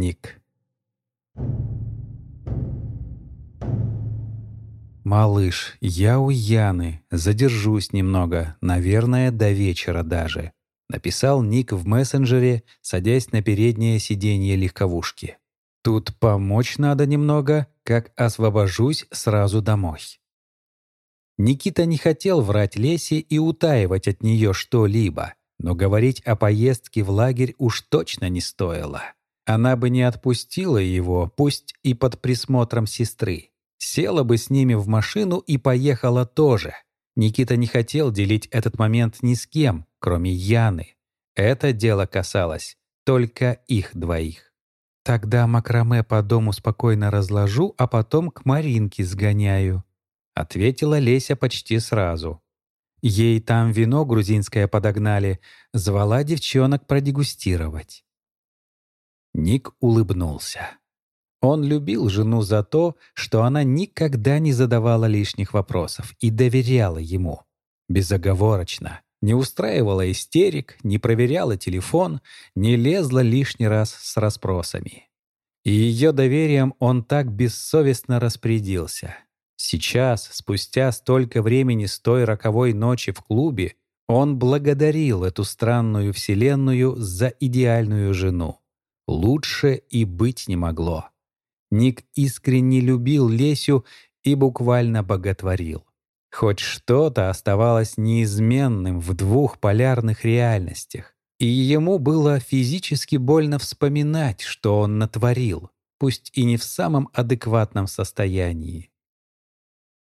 Ник. «Малыш, я у Яны. Задержусь немного. Наверное, до вечера даже», — написал Ник в мессенджере, садясь на переднее сиденье легковушки. «Тут помочь надо немного, как освобожусь сразу домой». Никита не хотел врать Лесе и утаивать от нее что-либо, но говорить о поездке в лагерь уж точно не стоило. Она бы не отпустила его, пусть и под присмотром сестры. Села бы с ними в машину и поехала тоже. Никита не хотел делить этот момент ни с кем, кроме Яны. Это дело касалось только их двоих. «Тогда макраме по дому спокойно разложу, а потом к Маринке сгоняю», — ответила Леся почти сразу. Ей там вино грузинское подогнали, звала девчонок продегустировать. Ник улыбнулся. Он любил жену за то, что она никогда не задавала лишних вопросов и доверяла ему. Безоговорочно. Не устраивала истерик, не проверяла телефон, не лезла лишний раз с расспросами. И ее доверием он так бессовестно распорядился. Сейчас, спустя столько времени с той роковой ночи в клубе, он благодарил эту странную вселенную за идеальную жену. Лучше и быть не могло. Ник искренне любил Лесю и буквально боготворил. Хоть что-то оставалось неизменным в двух полярных реальностях. И ему было физически больно вспоминать, что он натворил, пусть и не в самом адекватном состоянии.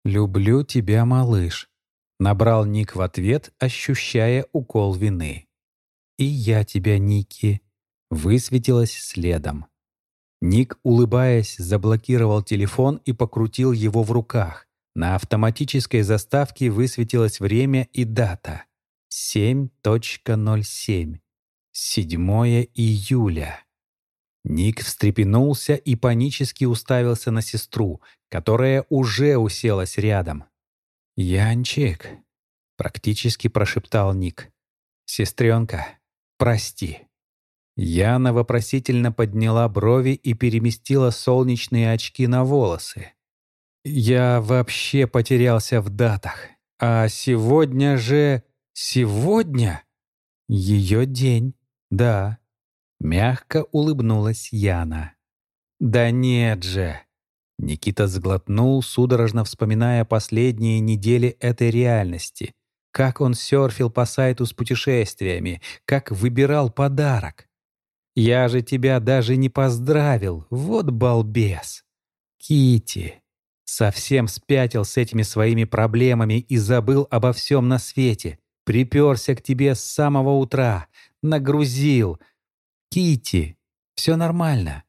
«Люблю тебя, малыш», — набрал Ник в ответ, ощущая укол вины. «И я тебя, Ники», высветилось следом. Ник, улыбаясь, заблокировал телефон и покрутил его в руках. На автоматической заставке высветилось время и дата. 7.07. 7 июля. Ник встрепенулся и панически уставился на сестру, которая уже уселась рядом. «Янчик», — практически прошептал Ник. «Сестренка, прости». Яна вопросительно подняла брови и переместила солнечные очки на волосы. «Я вообще потерялся в датах. А сегодня же... Сегодня? Ее день, да». Мягко улыбнулась Яна. «Да нет же!» Никита сглотнул, судорожно вспоминая последние недели этой реальности. Как он серфил по сайту с путешествиями, как выбирал подарок. Я же тебя даже не поздравил, вот балбес. Кити совсем спятил с этими своими проблемами и забыл обо всем на свете. Приперся к тебе с самого утра, нагрузил. Кити, все нормально.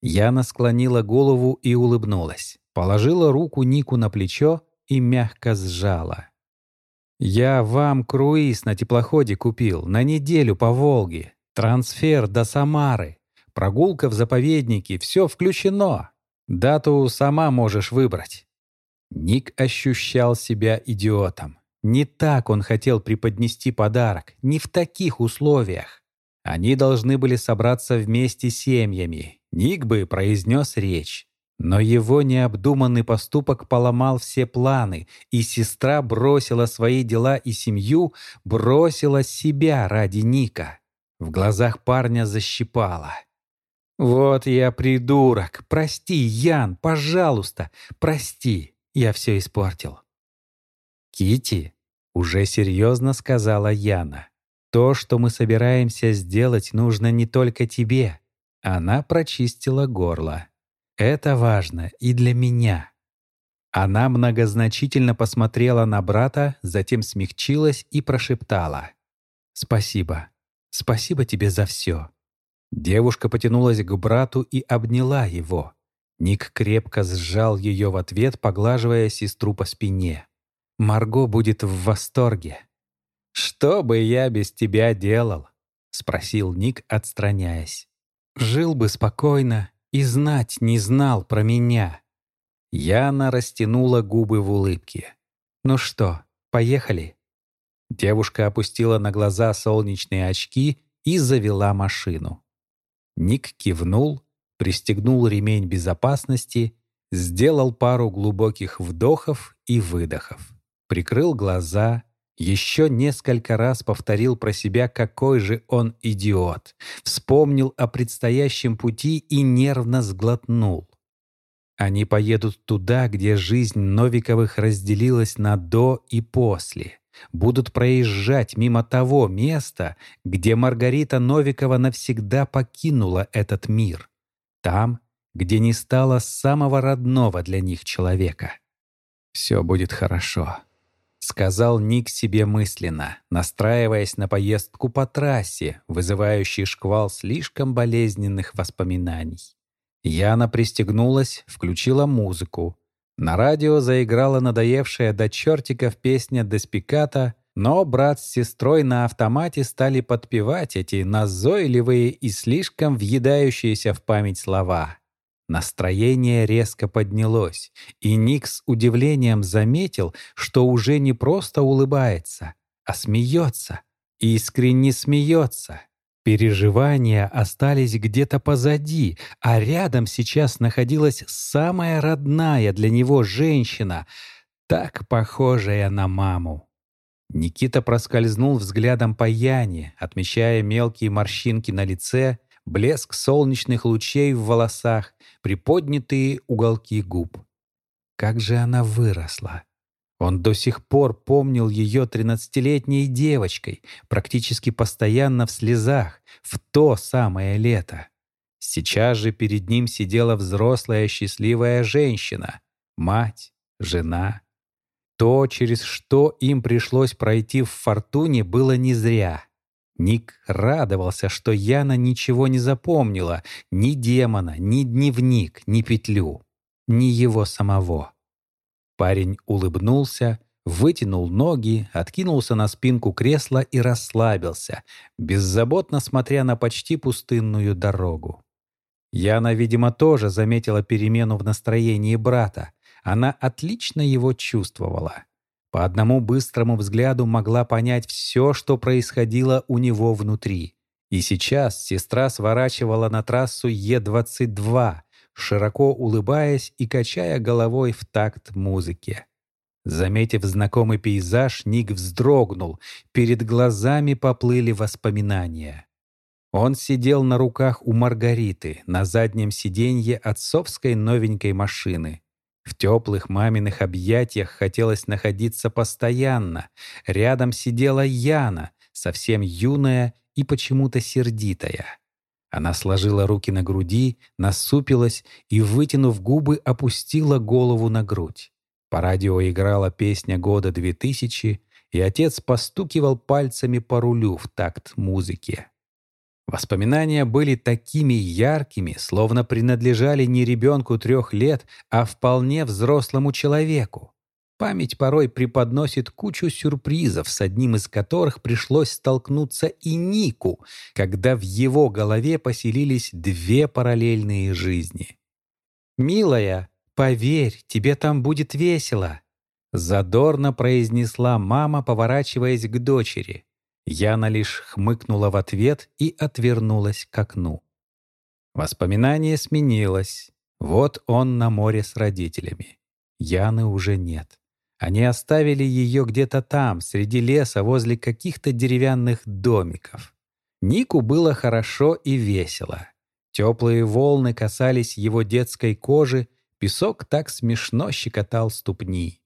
Яна склонила голову и улыбнулась. Положила руку Нику на плечо и мягко сжала. «Я вам круиз на теплоходе купил, на неделю по Волге. Трансфер до Самары, прогулка в заповеднике — все включено. Дату сама можешь выбрать». Ник ощущал себя идиотом. Не так он хотел преподнести подарок, не в таких условиях. Они должны были собраться вместе семьями. Ник бы произнес речь. Но его необдуманный поступок поломал все планы, и сестра бросила свои дела и семью, бросила себя ради Ника. В глазах парня защипало. «Вот я придурок! Прости, Ян, пожалуйста! Прости! Я все испортил!» Кити уже серьезно сказала Яна. «То, что мы собираемся сделать, нужно не только тебе». Она прочистила горло. «Это важно и для меня». Она многозначительно посмотрела на брата, затем смягчилась и прошептала. «Спасибо. Спасибо тебе за все». Девушка потянулась к брату и обняла его. Ник крепко сжал ее в ответ, поглаживая сестру по спине. «Марго будет в восторге». «Что бы я без тебя делал?» — спросил Ник, отстраняясь. «Жил бы спокойно и знать не знал про меня». Яна растянула губы в улыбке. «Ну что, поехали?» Девушка опустила на глаза солнечные очки и завела машину. Ник кивнул, пристегнул ремень безопасности, сделал пару глубоких вдохов и выдохов, прикрыл глаза, еще несколько раз повторил про себя, какой же он идиот, вспомнил о предстоящем пути и нервно сглотнул. Они поедут туда, где жизнь Новиковых разделилась на «до» и «после». Будут проезжать мимо того места, где Маргарита Новикова навсегда покинула этот мир. Там, где не стало самого родного для них человека. «Все будет хорошо», — сказал Ник себе мысленно, настраиваясь на поездку по трассе, вызывающей шквал слишком болезненных воспоминаний. Яна пристегнулась, включила музыку. На радио заиграла надоевшая до чертиков песня Деспиката, но брат с сестрой на автомате стали подпевать эти назойливые и слишком въедающиеся в память слова. Настроение резко поднялось, и Ник с удивлением заметил, что уже не просто улыбается, а смеется, искренне смеется. Переживания остались где-то позади, а рядом сейчас находилась самая родная для него женщина, так похожая на маму. Никита проскользнул взглядом по Яне, отмечая мелкие морщинки на лице, блеск солнечных лучей в волосах, приподнятые уголки губ. Как же она выросла! Он до сих пор помнил ее тринадцатилетней девочкой, практически постоянно в слезах, в то самое лето. Сейчас же перед ним сидела взрослая счастливая женщина, мать, жена. То, через что им пришлось пройти в «Фортуне», было не зря. Ник радовался, что Яна ничего не запомнила, ни демона, ни дневник, ни петлю, ни его самого. Парень улыбнулся, вытянул ноги, откинулся на спинку кресла и расслабился, беззаботно смотря на почти пустынную дорогу. Яна, видимо, тоже заметила перемену в настроении брата. Она отлично его чувствовала. По одному быстрому взгляду могла понять все, что происходило у него внутри. И сейчас сестра сворачивала на трассу Е-22, широко улыбаясь и качая головой в такт музыке. Заметив знакомый пейзаж, Ник вздрогнул, перед глазами поплыли воспоминания. Он сидел на руках у Маргариты на заднем сиденье отцовской новенькой машины. В теплых маминых объятиях хотелось находиться постоянно. Рядом сидела Яна, совсем юная и почему-то сердитая. Она сложила руки на груди, насупилась и, вытянув губы, опустила голову на грудь. По радио играла песня года 2000, и отец постукивал пальцами по рулю в такт музыке. Воспоминания были такими яркими, словно принадлежали не ребенку трех лет, а вполне взрослому человеку. Память порой преподносит кучу сюрпризов, с одним из которых пришлось столкнуться и Нику, когда в его голове поселились две параллельные жизни. «Милая, поверь, тебе там будет весело», — задорно произнесла мама, поворачиваясь к дочери. Яна лишь хмыкнула в ответ и отвернулась к окну. Воспоминание сменилось. Вот он на море с родителями. Яны уже нет. Они оставили ее где-то там, среди леса, возле каких-то деревянных домиков. Нику было хорошо и весело. Теплые волны касались его детской кожи, песок так смешно щекотал ступни.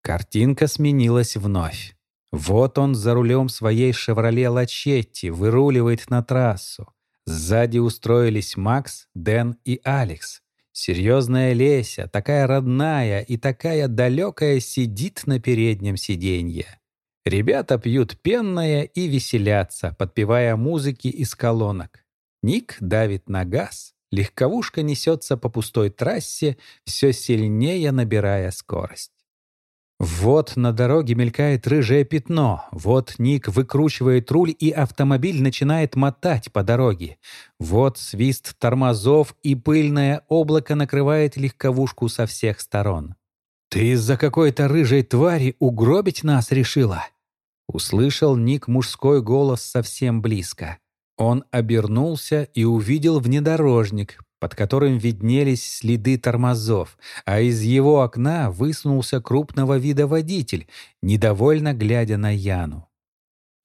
Картинка сменилась вновь. Вот он за рулем своей «Шевроле Лачетти» выруливает на трассу. Сзади устроились Макс, Дэн и Алекс. Серьезная Леся, такая родная и такая далекая, сидит на переднем сиденье. Ребята пьют пенное и веселятся, подпевая музыки из колонок. Ник давит на газ, легковушка несется по пустой трассе, все сильнее набирая скорость. Вот на дороге мелькает рыжее пятно. Вот Ник выкручивает руль, и автомобиль начинает мотать по дороге. Вот свист тормозов, и пыльное облако накрывает легковушку со всех сторон. «Ты из-за какой-то рыжей твари угробить нас решила?» Услышал Ник мужской голос совсем близко. Он обернулся и увидел внедорожник, под которым виднелись следы тормозов, а из его окна высунулся крупного вида водитель, недовольно глядя на Яну.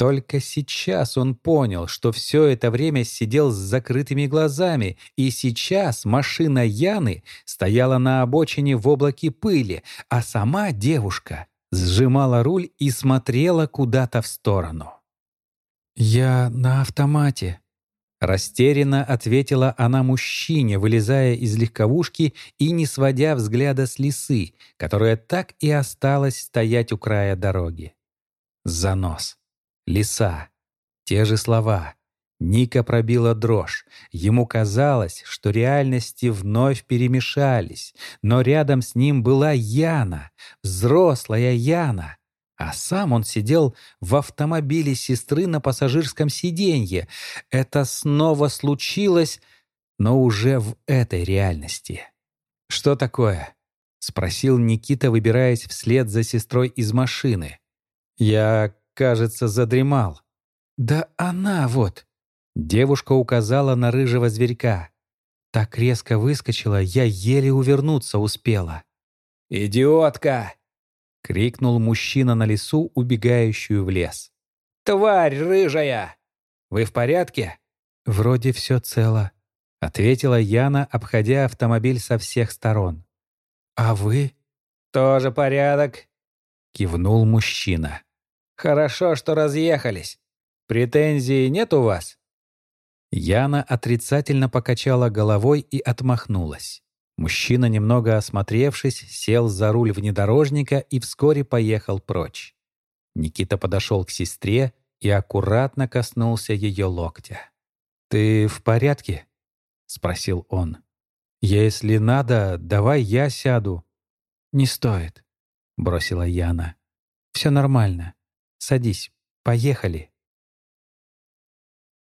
Только сейчас он понял, что все это время сидел с закрытыми глазами, и сейчас машина Яны стояла на обочине в облаке пыли, а сама девушка сжимала руль и смотрела куда-то в сторону. «Я на автомате», Растерянно ответила она мужчине, вылезая из легковушки и не сводя взгляда с лисы, которая так и осталась стоять у края дороги. Занос. Лиса. Те же слова. Ника пробила дрожь. Ему казалось, что реальности вновь перемешались, но рядом с ним была Яна, взрослая Яна — а сам он сидел в автомобиле сестры на пассажирском сиденье. Это снова случилось, но уже в этой реальности. «Что такое?» — спросил Никита, выбираясь вслед за сестрой из машины. «Я, кажется, задремал». «Да она вот!» — девушка указала на рыжего зверька. Так резко выскочила, я еле увернуться успела. «Идиотка!» — крикнул мужчина на лесу, убегающую в лес. «Тварь рыжая! Вы в порядке?» «Вроде все цело», — ответила Яна, обходя автомобиль со всех сторон. «А вы?» «Тоже порядок», — кивнул мужчина. «Хорошо, что разъехались. Претензий нет у вас?» Яна отрицательно покачала головой и отмахнулась. Мужчина, немного осмотревшись, сел за руль внедорожника и вскоре поехал прочь. Никита подошел к сестре и аккуратно коснулся ее локтя. «Ты в порядке?» — спросил он. «Если надо, давай я сяду». «Не стоит», — бросила Яна. «Все нормально. Садись, поехали».